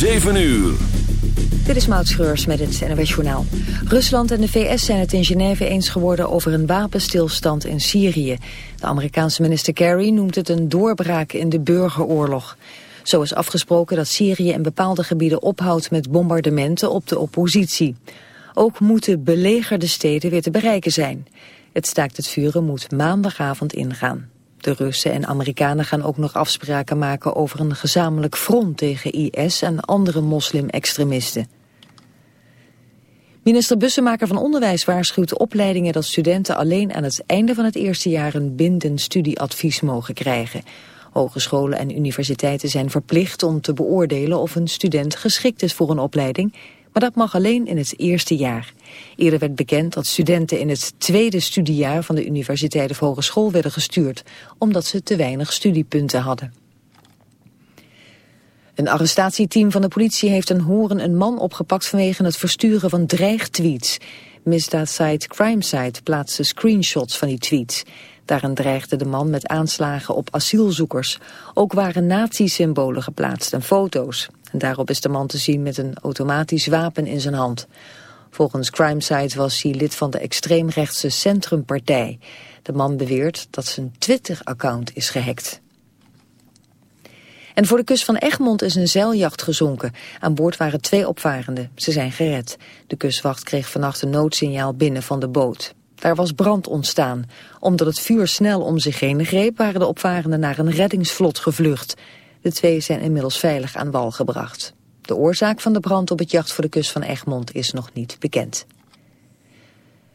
7 uur. Dit is Maud Schreurs met het NWS Journaal. Rusland en de VS zijn het in Genève eens geworden over een wapenstilstand in Syrië. De Amerikaanse minister Kerry noemt het een doorbraak in de burgeroorlog. Zo is afgesproken dat Syrië in bepaalde gebieden ophoudt met bombardementen op de oppositie. Ook moeten belegerde steden weer te bereiken zijn. Het staakt het vuren moet maandagavond ingaan. De Russen en Amerikanen gaan ook nog afspraken maken over een gezamenlijk front tegen IS en andere moslim-extremisten. Minister Bussemaker van Onderwijs waarschuwt opleidingen dat studenten alleen aan het einde van het eerste jaar een bindend studieadvies mogen krijgen. Hogescholen en universiteiten zijn verplicht om te beoordelen of een student geschikt is voor een opleiding, maar dat mag alleen in het eerste jaar. Eerder werd bekend dat studenten in het tweede studiejaar van de universiteit of hogeschool werden gestuurd, omdat ze te weinig studiepunten hadden. Een arrestatieteam van de politie heeft een horen een man opgepakt vanwege het versturen van dreigtweets. Misdaadsite Crimesite plaatste screenshots van die tweets. Daarin dreigde de man met aanslagen op asielzoekers. Ook waren nazi-symbolen geplaatst en foto's. Daarop is de man te zien met een automatisch wapen in zijn hand. Volgens Crimesite was hij lid van de extreemrechtse Centrumpartij. De man beweert dat zijn Twitter-account is gehackt. En voor de kust van Egmond is een zeiljacht gezonken. Aan boord waren twee opvarenden. Ze zijn gered. De kustwacht kreeg vannacht een noodsignaal binnen van de boot. Daar was brand ontstaan. Omdat het vuur snel om zich heen greep... waren de opvarenden naar een reddingsvlot gevlucht. De twee zijn inmiddels veilig aan wal gebracht. De oorzaak van de brand op het jacht voor de kust van Egmond is nog niet bekend.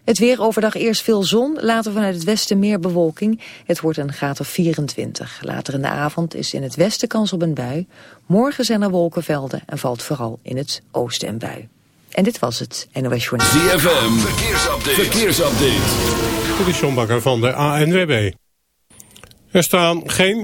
Het weer overdag eerst veel zon, later vanuit het westen meer bewolking. Het wordt een graad of 24. Later in de avond is in het westen kans op een bui. Morgen zijn er wolkenvelden en valt vooral in het oosten een bui. En dit was het NOS Journal. ZFM, verkeersupdate. verkeersupdate. Dit is John Bakker van de ANWB. Er staan geen...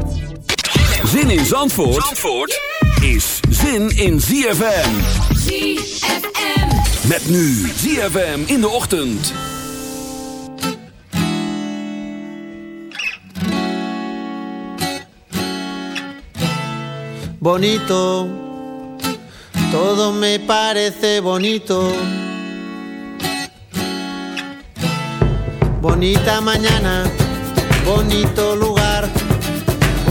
Zin in Zandvoort, Zandvoort is zin in ZFM. ZFM. Met nu ZFM in de ochtend. bonito, todo me parece bonito. Bonita mañana, bonito lugar,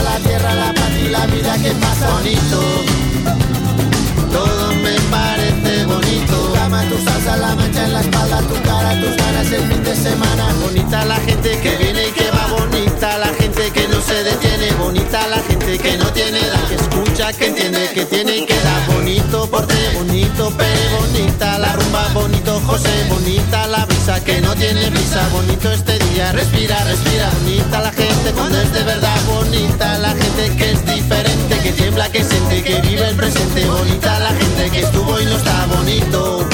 la tierra, la paz y la vida que pasa bonito. Todo me parece bonito. Tu cama, tu salsa, la mancha en la espalda, tu cara, tus ganas el fin de semana. Bonita la gente que viene y que va, bonita la gente que no se detiene, bonita la gente que no tiene edad, que escucha, que entiende, que tiene y que da. Bonito porte, bonito pere, bonita la rumba, bonito José, bonita la brisa que no tiene prisa, bonito este respira, respira, bonita la gente cuando es de verdad, bonita la gente que es diferente, que tiembla, que siente, que vive el presente, bonita la gente que estuvo y no está bonito.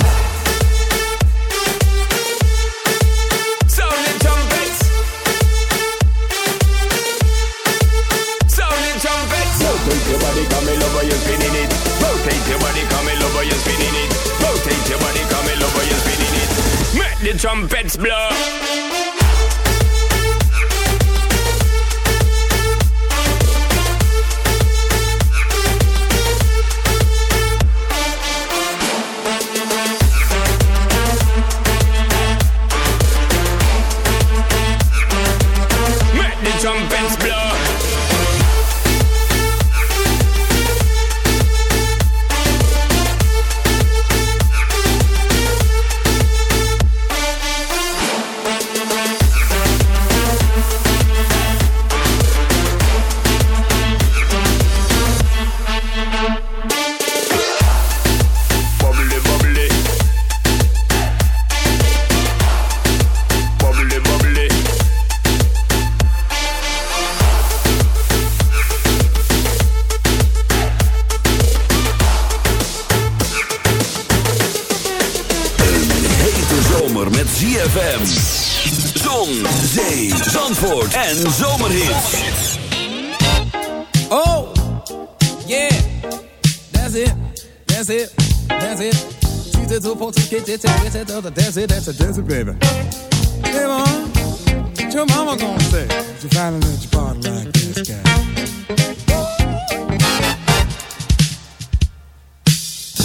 The trumpets blow.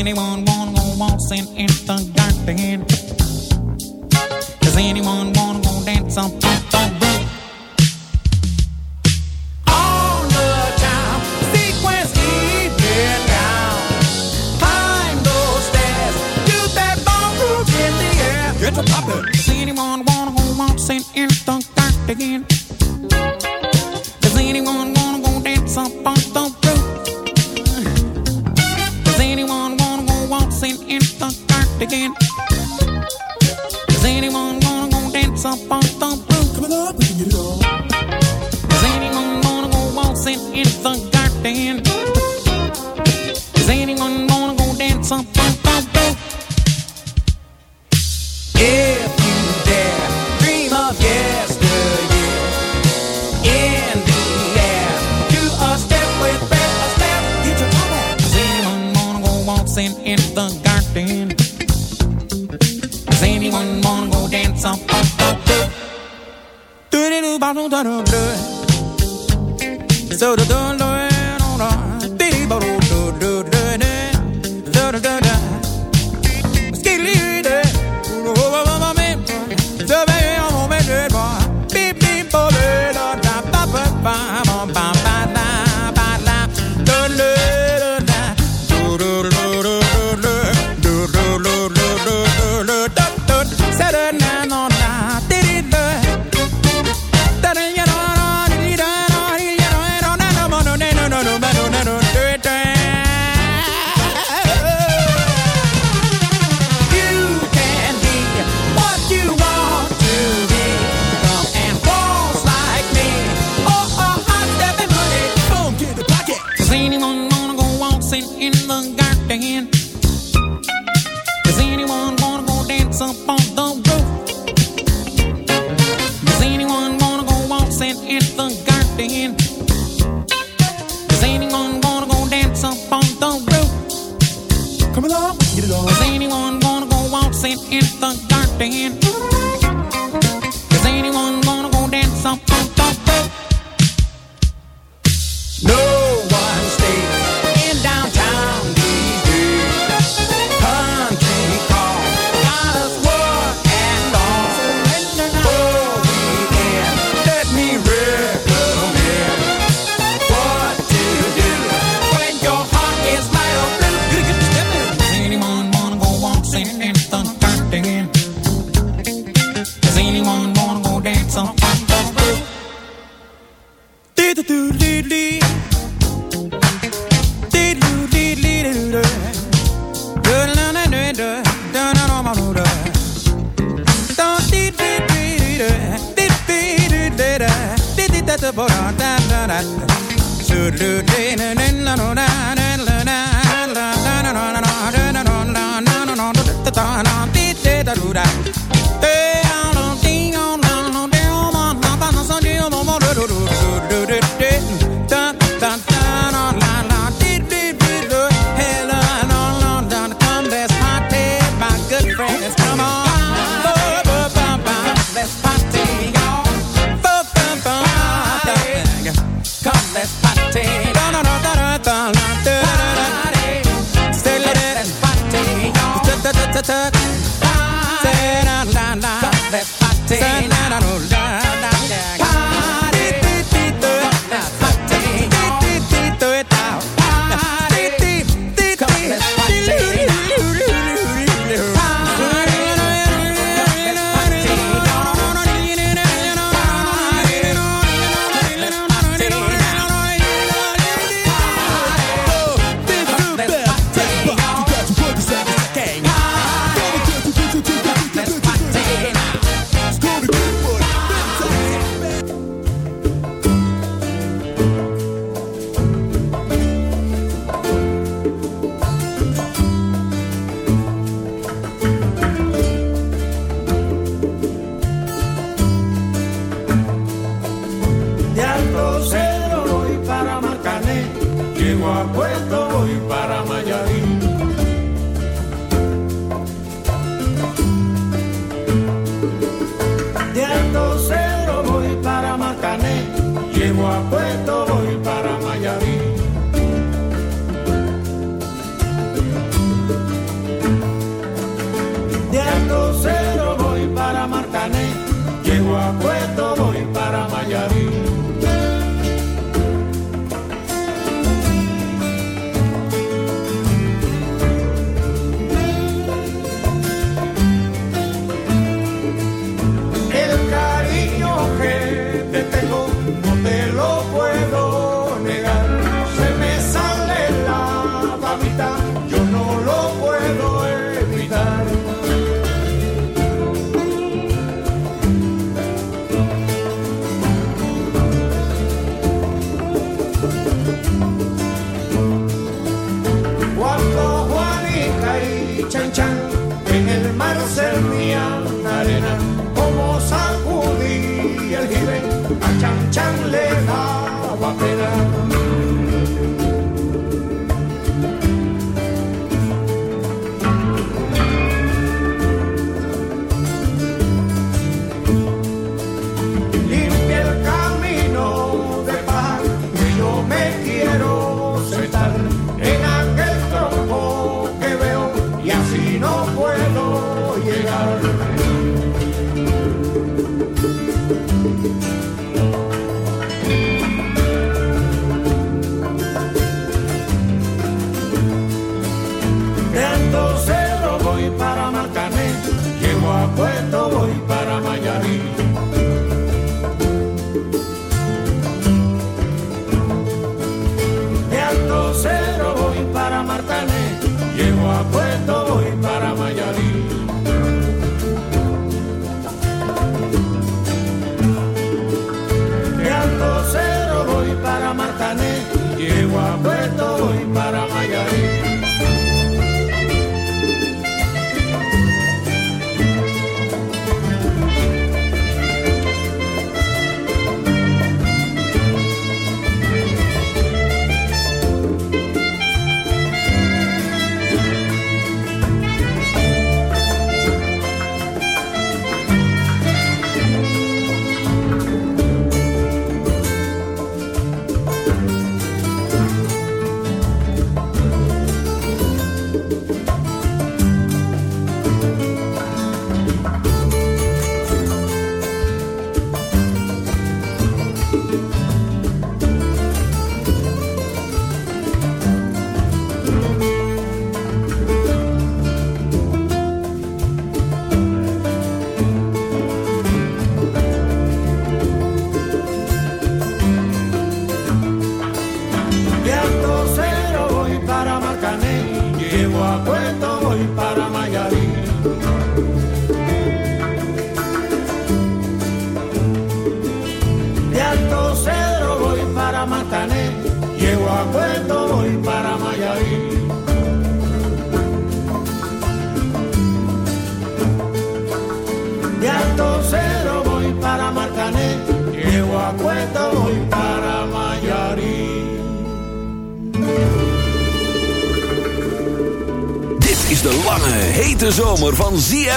anyone wanna go waltzing in the garden? Does anyone wanna go dance up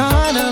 uh,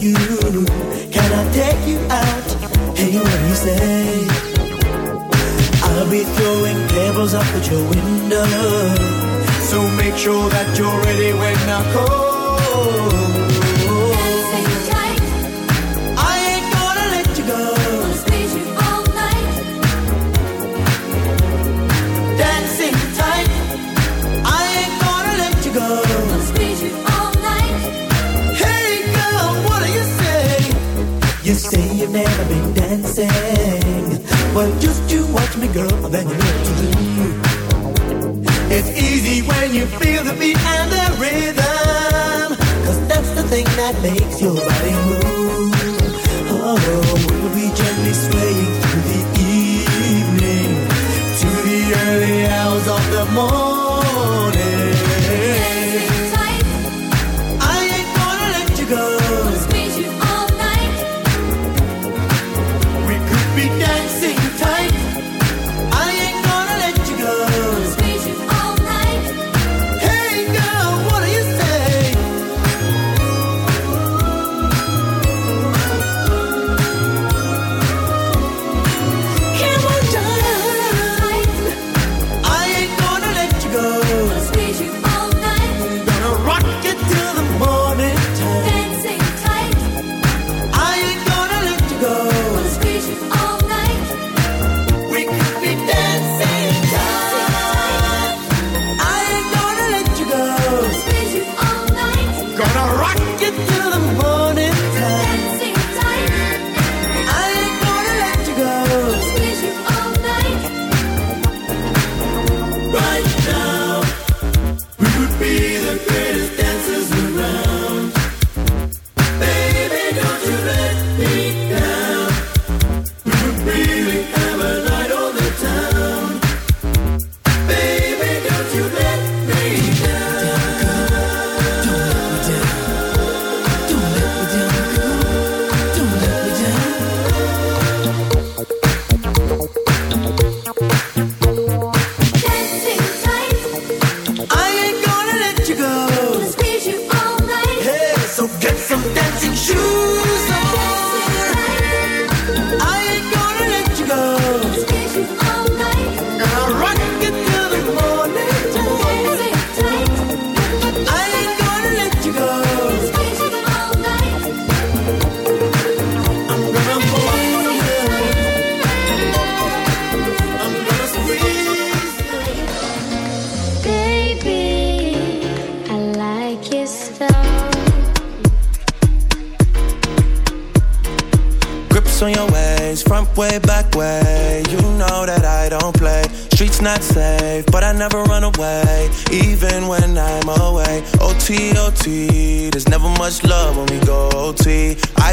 you.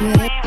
Yeah.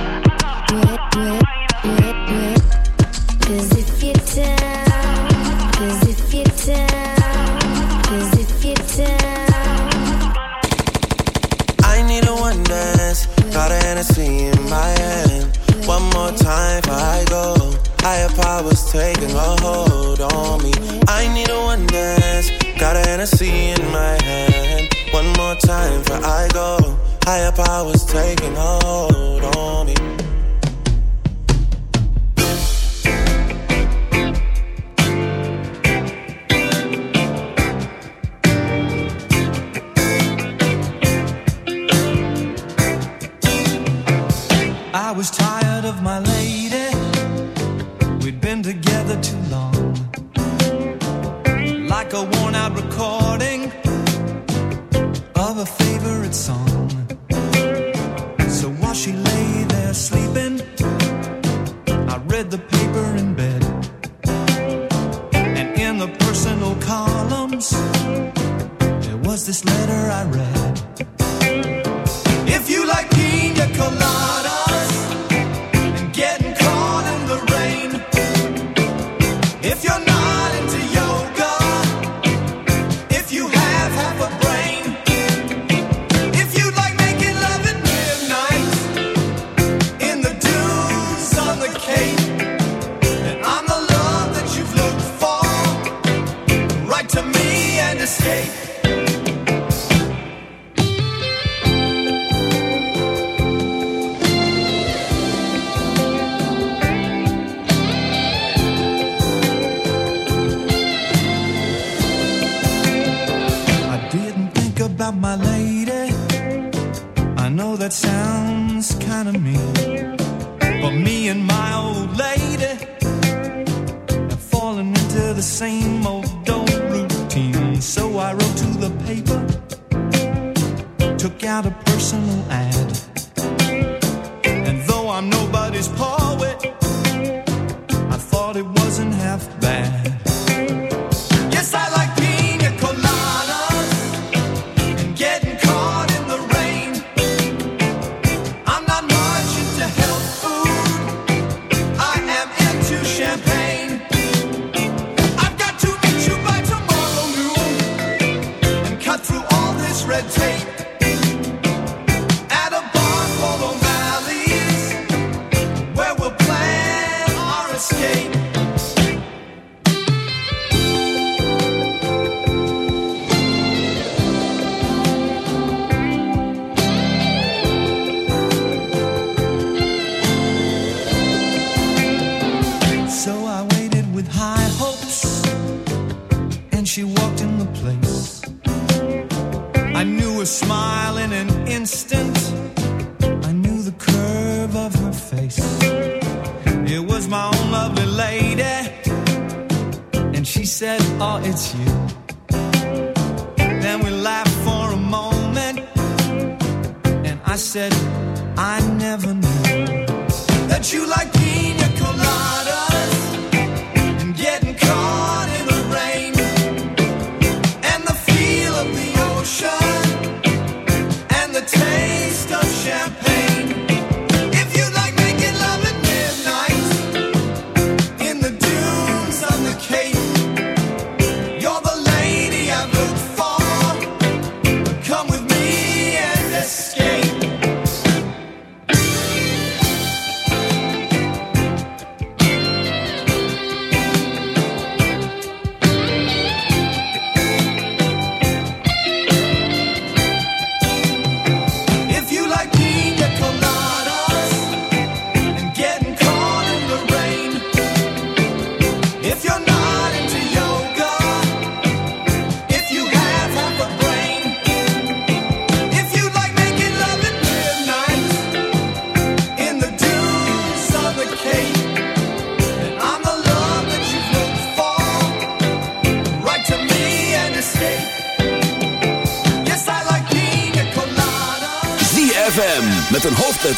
My lady.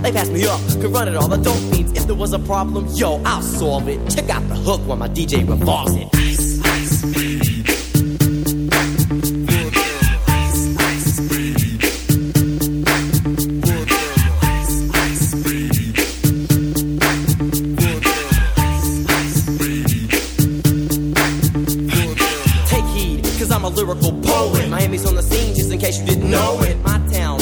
They passed me up, could run it all. The dope fiends. If there was a problem, yo, I'll solve it. Check out the hook while my DJ revolves it. Take heed, cause I'm a lyrical poet. Miami's on the scene, just in case you didn't know it. My town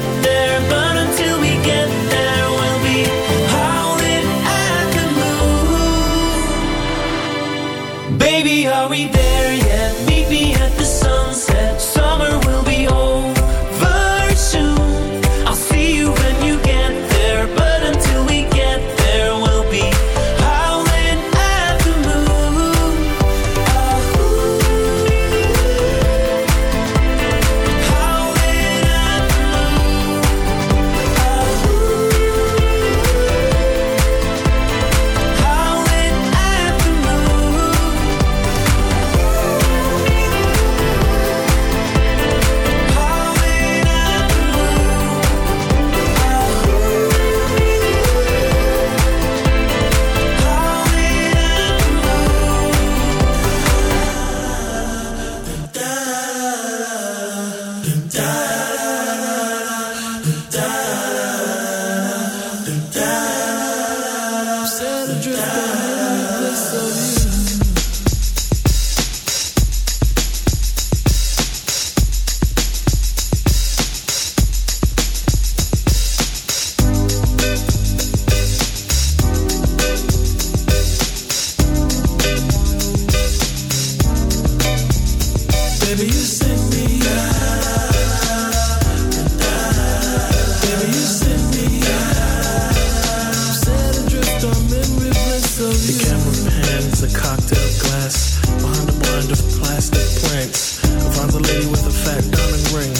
ranks. I find a lady with a fat diamond ring.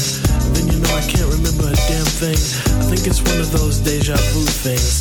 And then you know I can't remember a damn thing. I think it's one of those deja vu things.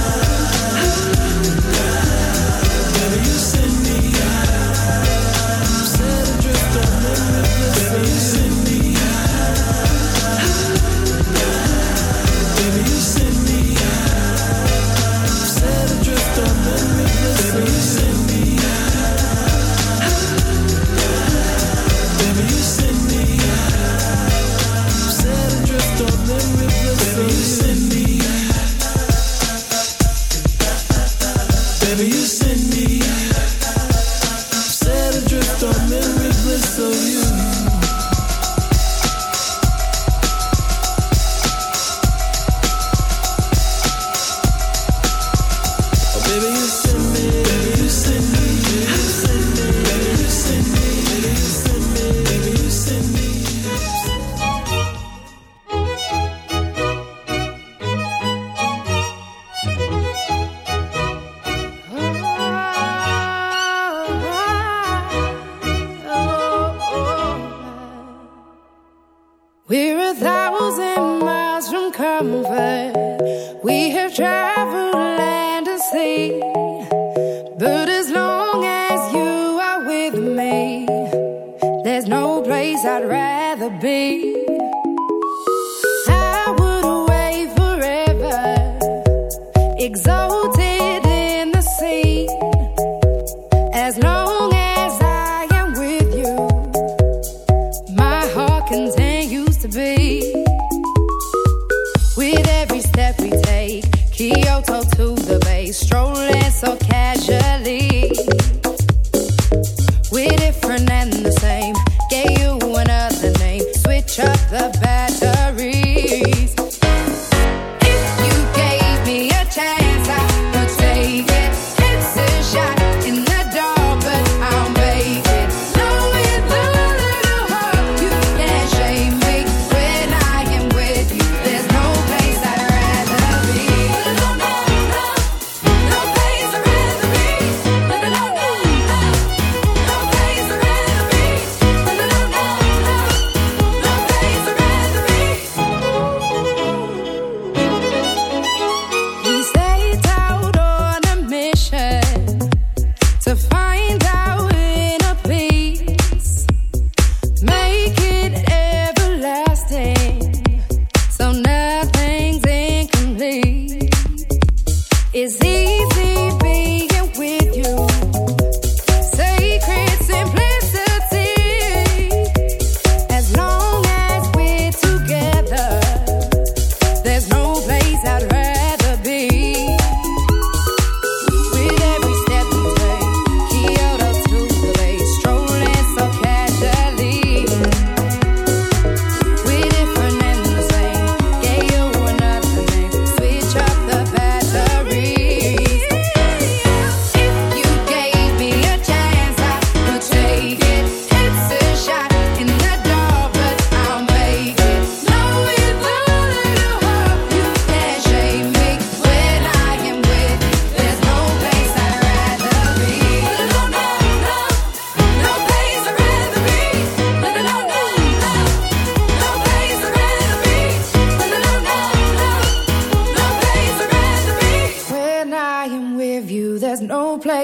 strong.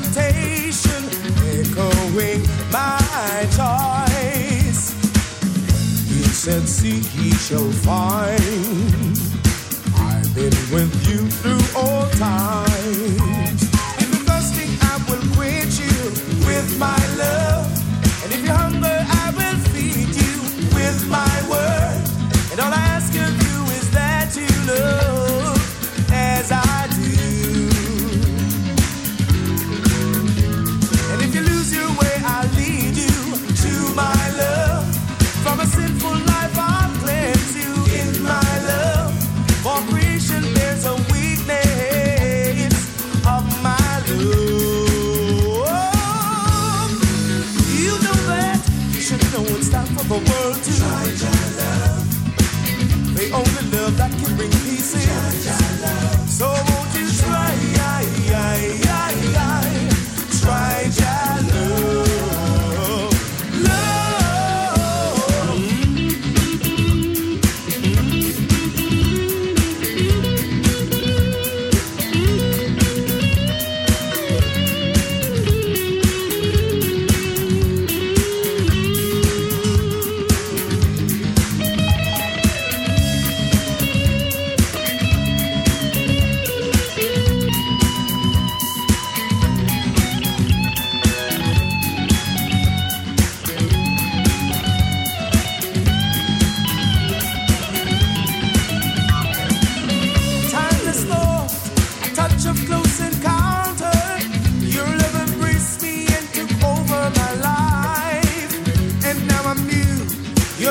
temptation echoing my choice. He said, Seek, ye shall find. I've been with you through all time.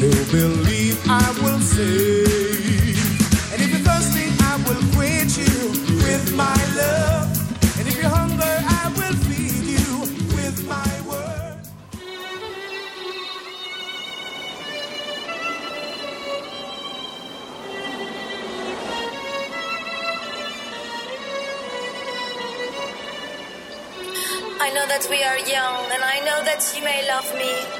Those believe, I will save. And if you're thirsty, I will quench you with my love. And if you're hungry, I will feed you with my word. I know that we are young, and I know that you may love me,